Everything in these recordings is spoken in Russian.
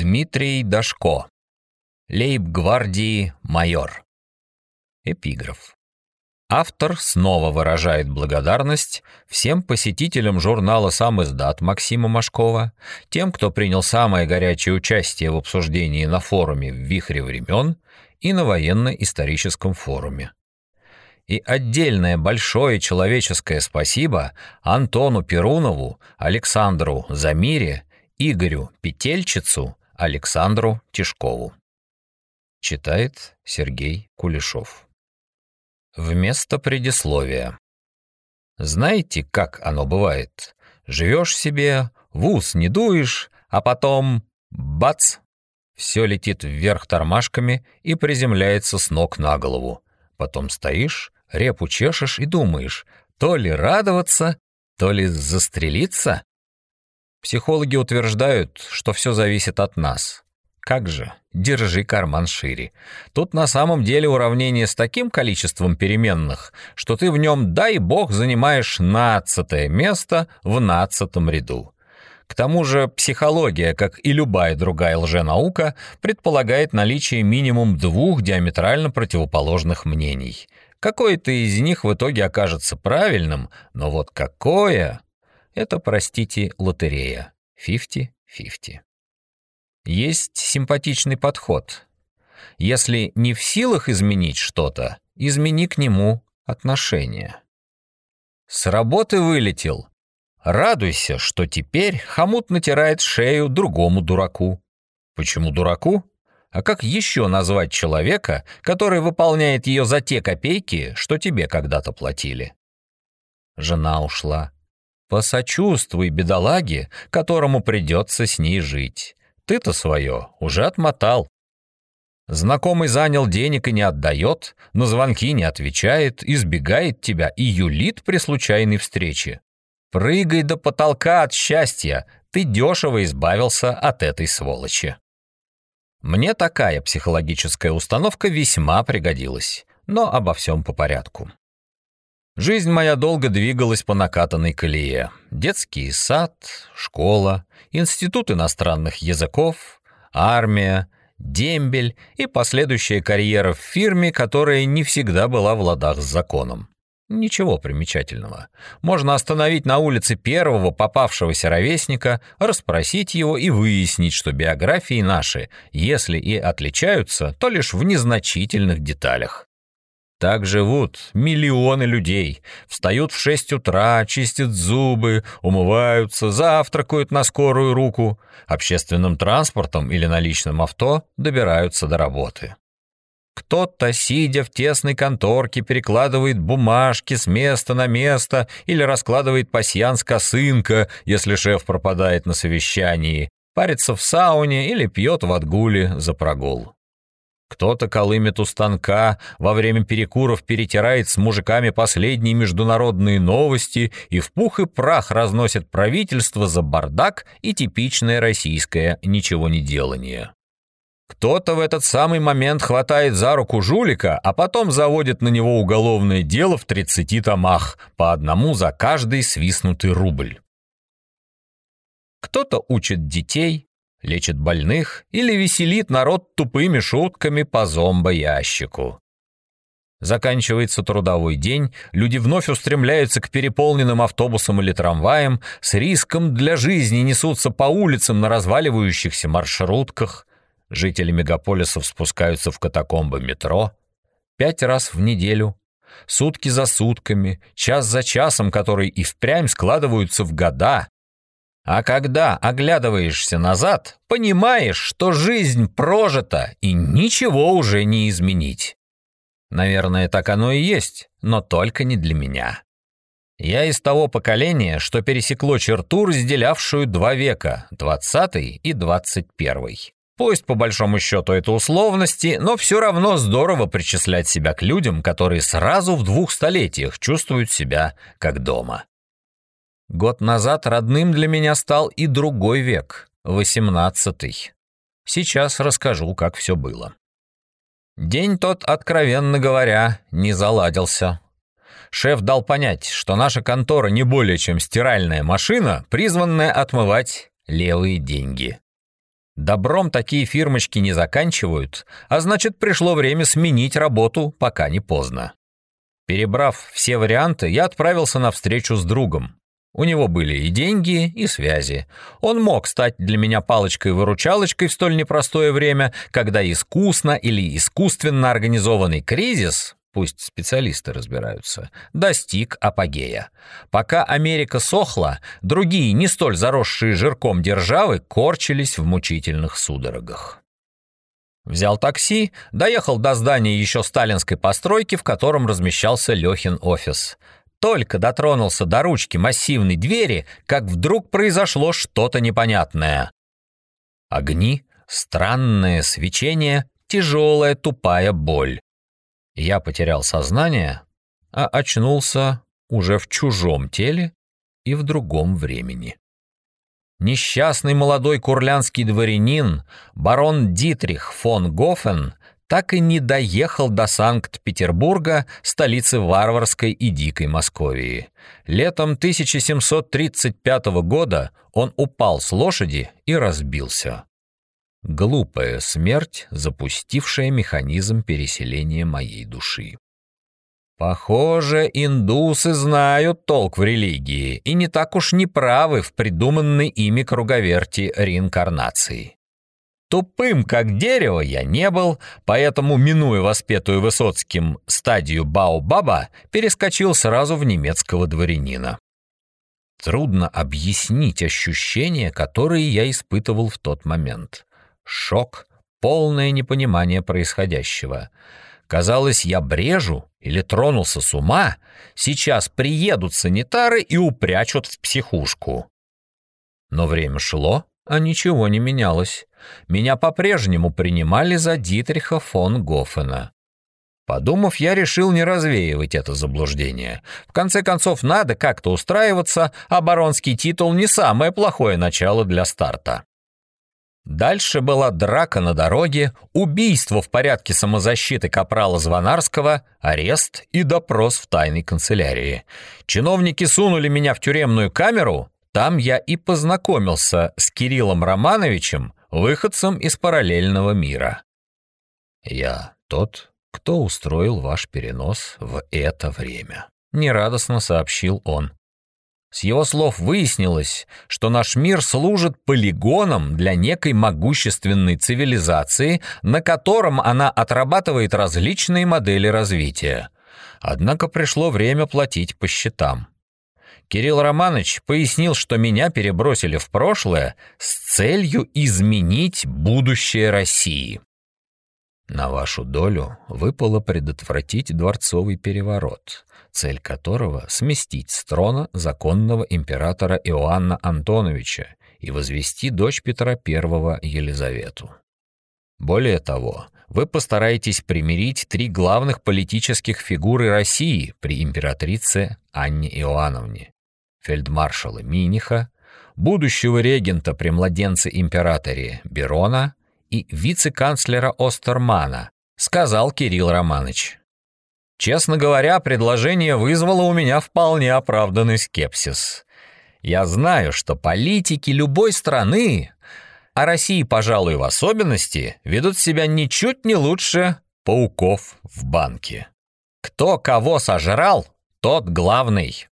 Дмитрий Дашко. Лейб-гвардии майор. Эпиграф. Автор снова выражает благодарность всем посетителям журнала «Сам издат» Максима Машкова, тем, кто принял самое горячее участие в обсуждении на форуме «В вихре времен» и на военно-историческом форуме. И отдельное большое человеческое спасибо Антону Перунову, Александру Замире, Игорю Петельчицу, Александру Тишкову. Читает Сергей Кулешов. Вместо предисловия. Знаете, как оно бывает? Живешь себе, в ус не дуешь, а потом — бац! Все летит вверх тормашками и приземляется с ног на голову. Потом стоишь, репу чешешь и думаешь, то ли радоваться, то ли застрелиться. Психологи утверждают, что все зависит от нас. Как же, держи карман шире. Тут на самом деле уравнение с таким количеством переменных, что ты в нем, дай бог, занимаешь нацатое место в нацатом ряду. К тому же психология, как и любая другая лженаука, предполагает наличие минимум двух диаметрально противоположных мнений. Какое-то из них в итоге окажется правильным, но вот какое — это, простите, лотерея. 50-50. Есть симпатичный подход. Если не в силах изменить что-то, измени к нему отношение. С работы вылетел. Радуйся, что теперь хомут натирает шею другому дураку. Почему дураку? А как еще назвать человека, который выполняет ее за те копейки, что тебе когда-то платили? Жена ушла. Посочувствуй бедолаге, которому придется с ней жить. Ты-то свое уже отмотал. Знакомый занял денег и не отдает, на звонки не отвечает, избегает тебя и юлит при случайной встрече. Прыгай до потолка от счастья, ты дешево избавился от этой сволочи. Мне такая психологическая установка весьма пригодилась, но обо всем по порядку. Жизнь моя долго двигалась по накатанной колее. Детский сад, школа, институт иностранных языков, армия, дембель и последующая карьера в фирме, которая не всегда была в ладах с законом. Ничего примечательного. Можно остановить на улице первого попавшегося ровесника, расспросить его и выяснить, что биографии наши, если и отличаются, то лишь в незначительных деталях. Так живут миллионы людей. Встают в 6 утра, чистят зубы, умываются, завтракают на скорую руку. Общественным транспортом или на личном авто добираются до работы. Кто-то, сидя в тесной конторке, перекладывает бумажки с места на место или раскладывает пасьянс косынка, если шеф пропадает на совещании, парится в сауне или пьет в отгуле за прогул. Кто-то колымет у станка, во время перекуров перетирает с мужиками последние международные новости и в пух и прах разносит правительство за бардак и типичное российское ничего не делание. Кто-то в этот самый момент хватает за руку жулика, а потом заводит на него уголовное дело в 30 томах, по одному за каждый свистнутый рубль. Кто-то учит детей, лечит больных или веселит народ тупыми шутками по зомбоящику. Заканчивается трудовой день, люди вновь устремляются к переполненным автобусам или трамваям, с риском для жизни несутся по улицам на разваливающихся маршрутках. Жители мегаполисов спускаются в катакомбы метро пять раз в неделю, сутки за сутками, час за часом, которые и впрямь складываются в года, а когда оглядываешься назад, понимаешь, что жизнь прожита и ничего уже не изменить. Наверное, так оно и есть, но только не для меня. Я из того поколения, что пересекло черту, разделявшую два века, 20 и 21. Пусть по большому счету это условности, но все равно здорово причислять себя к людям, которые сразу в двух столетиях чувствуют себя как дома. Год назад родным для меня стал и другой век, восемнадцатый. Сейчас расскажу, как все было. День тот, откровенно говоря, не заладился. Шеф дал понять, что наша контора не более чем стиральная машина, призванная отмывать левые деньги. Добром такие фирмочки не заканчивают, а значит, пришло время сменить работу, пока не поздно. Перебрав все варианты, я отправился на встречу с другом. У него были и деньги, и связи. Он мог стать для меня палочкой-выручалочкой в столь непростое время, когда искусно или искусственно организованный кризис пусть специалисты разбираются, достиг апогея. Пока Америка сохла, другие, не столь заросшие жирком державы, корчились в мучительных судорогах. Взял такси, доехал до здания еще сталинской постройки, в котором размещался Лехин офис. Только дотронулся до ручки массивной двери, как вдруг произошло что-то непонятное. Огни, странное свечение, тяжелая тупая боль. Я потерял сознание, а очнулся уже в чужом теле и в другом времени. Несчастный молодой курлянский дворянин, барон Дитрих фон Гофен, так и не доехал до Санкт-Петербурга, столицы варварской и дикой Московии. Летом 1735 года он упал с лошади и разбился. Глупая смерть, запустившая механизм переселения моей души. Похоже, индусы знают толк в религии и не так уж не правы в придуманной ими круговерти реинкарнации. Тупым, как дерево, я не был, поэтому, минуя воспетую Высоцким стадию Баобаба, перескочил сразу в немецкого дворянина. Трудно объяснить ощущения, которые я испытывал в тот момент. Шок, полное непонимание происходящего. Казалось, я брежу или тронулся с ума. Сейчас приедут санитары и упрячут в психушку. Но время шло, а ничего не менялось. Меня по-прежнему принимали за Дитриха фон Гофена. Подумав, я решил не развеивать это заблуждение. В конце концов, надо как-то устраиваться, а баронский титул не самое плохое начало для старта. Дальше была драка на дороге, убийство в порядке самозащиты капрала Звонарского, арест и допрос в тайной канцелярии. Чиновники сунули меня в тюремную камеру, там я и познакомился с Кириллом Романовичем, выходцем из параллельного мира. «Я тот, кто устроил ваш перенос в это время», — нерадостно сообщил он. С его слов выяснилось, что наш мир служит полигоном для некой могущественной цивилизации, на котором она отрабатывает различные модели развития. Однако пришло время платить по счетам. Кирилл Романович пояснил, что меня перебросили в прошлое с целью изменить будущее России. На вашу долю выпало предотвратить дворцовый переворот, цель которого — сместить с трона законного императора Иоанна Антоновича и возвести дочь Петра I Елизавету. Более того, вы постараетесь примирить три главных политических фигуры России при императрице Анне Иоанновне — фельдмаршала Миниха, будущего регента при младенце-императоре Берона и вице-канцлера Остермана, сказал Кирилл Романович. Честно говоря, предложение вызвало у меня вполне оправданный скепсис. Я знаю, что политики любой страны, а России, пожалуй, в особенности, ведут себя ничуть не лучше пауков в банке. Кто кого сожрал, тот главный.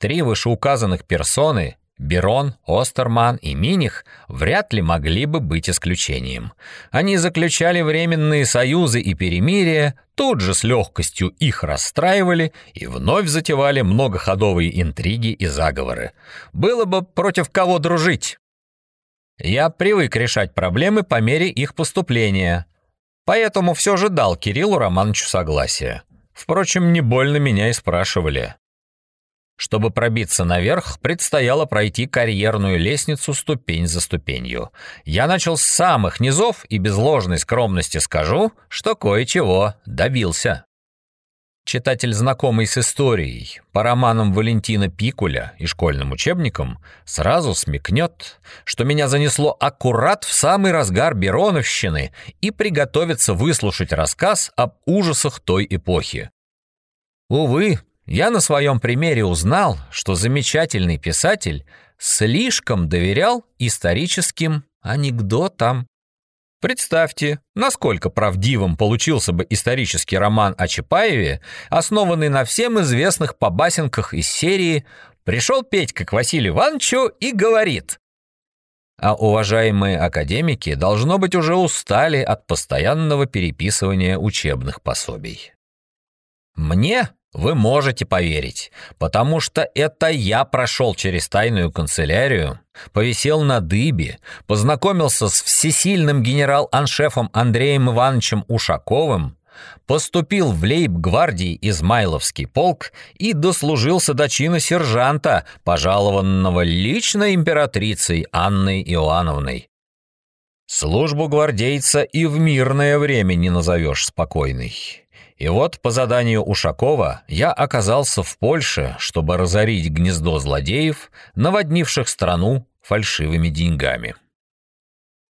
Три вышеуказанных персоны Берон, Остерман и Миних вряд ли могли бы быть исключением. Они заключали временные союзы и перемирия, тут же с легкостью их расстраивали и вновь затевали многоходовые интриги и заговоры. Было бы против кого дружить. Я привык решать проблемы по мере их поступления, поэтому все же дал Кириллу Романовичу согласие. Впрочем, не больно меня и спрашивали. Чтобы пробиться наверх, предстояло пройти карьерную лестницу ступень за ступенью. Я начал с самых низов и без ложной скромности скажу, что кое-чего добился. Читатель, знакомый с историей, по романам Валентина Пикуля и школьным учебникам, сразу смекнет, что меня занесло аккурат в самый разгар Бероновщины и приготовится выслушать рассказ об ужасах той эпохи. Увы, я на своем примере узнал, что замечательный писатель слишком доверял историческим анекдотом. Представьте, насколько правдивым получился бы исторический роман о Чапаеве, основанный на всем известных побасенках из серии «Пришел Петька к Василию Ивановичу и говорит». А уважаемые академики, должно быть, уже устали от постоянного переписывания учебных пособий. Мне вы можете поверить, потому что это я прошел через тайную канцелярию, повисел на дыбе, познакомился с всесильным генерал-аншефом Андреем Ивановичем Ушаковым, поступил в лейб-гвардии Измайловский полк и дослужился до чина сержанта, пожалованного лично императрицей Анной Иоанновной. Службу гвардейца и в мирное время не назовешь спокойной. И вот по заданию Ушакова я оказался в Польше, чтобы разорить гнездо злодеев, наводнивших страну фальшивыми деньгами.